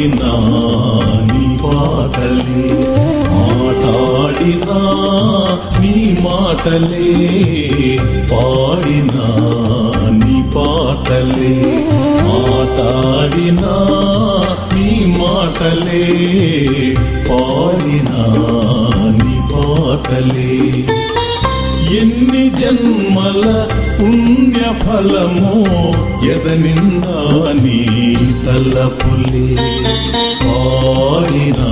పాడినా నీ పాటలే మాట్లాడినా నీ మాటలే పాడినా నీ పాటలే మాట్లాడినా నీ మాటలే పాడినా నీ పాటలే. ఎన్ని జన్మల పుణ్య ఫలమో ఎదనిన్నా నీ తలపులే పాడినా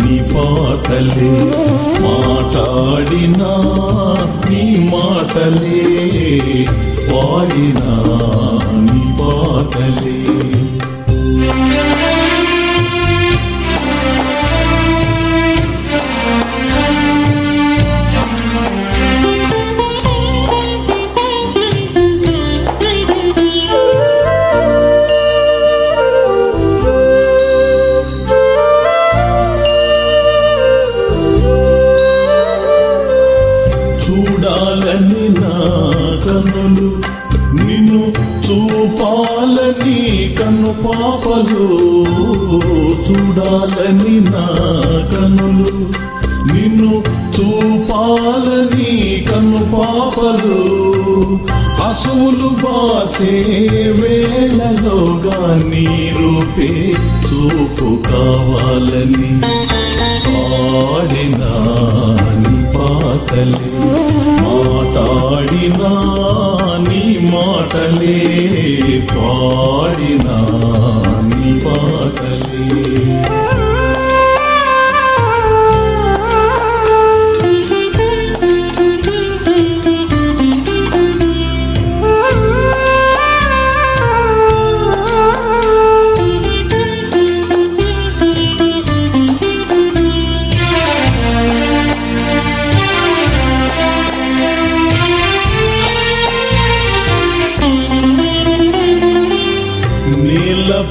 నీ పాటలే మాట్లాడినా నీ మాటలే పాడినా నీ పాటలే. కనులు నిన్ను చూపాలని కన్ను పాపలు చూడాలని నా కనులు. నిన్ను చూపాలని కన్ను పాపలు అసువులు బాసే వేళలోగా నీ రూపే చూపు కావాలని పాడినా పాటలే మాట్లాడినా నీ మాటలే.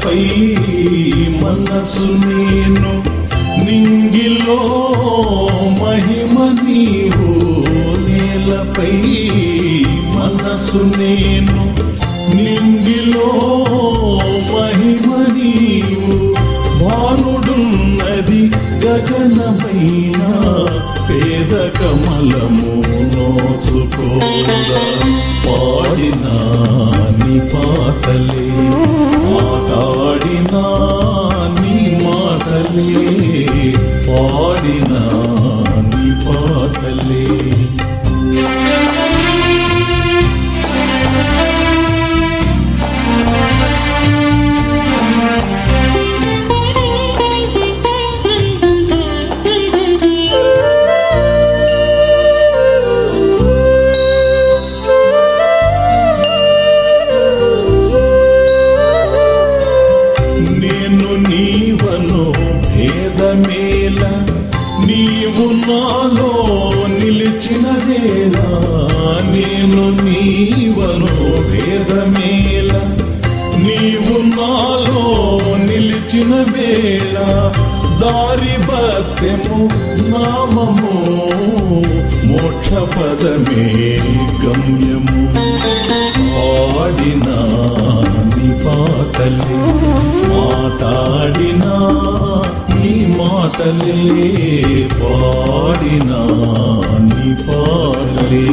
పై మనసు నేను నింగిలో మహిమ నీవు నేలపై మనసు నేను కమలము నోచుకోదా నీ పాటలే మాట్లాడినా నీ మాటలే పాడినా నీ పాటలే. దారి భక్తము నామము మోక్ష పదమే గమ్యము. పాడినా నీ పాటలే మాట్లాడినా నీ మాటలే పాడినా నీ పాటలే.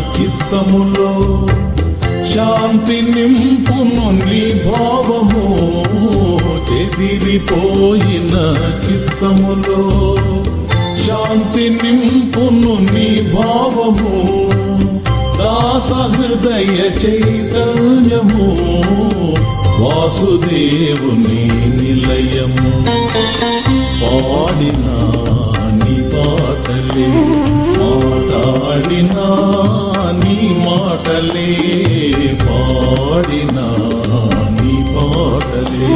చిత్తములో శాంతి నింపును నీ భావము. చెదిరిపోయిన చిత్తములో శాంతి నింపును నీ భావము. దాసహృదయ చైతన్యము. వాసుదేవుని నిలయము. పాడినా నీ పాటలే మాట్లాడినా నీ మాటలే పాడినా నీ పాటలే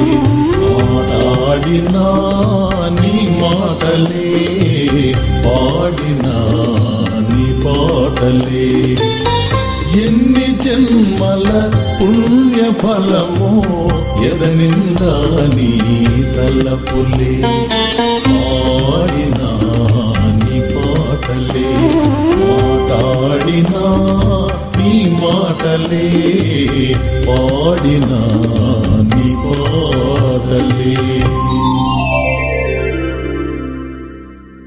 పాడాడినా నీ మాటలే పాడిన నీ పాటలే. ఎన్ని జన్మల పుణ్య ఫలమో ఎదనిందా నీ తలపులే? పాడినా నీ పాటలే. మాట్లాడినా నీ మాటలే పాడినా నీ పాటలే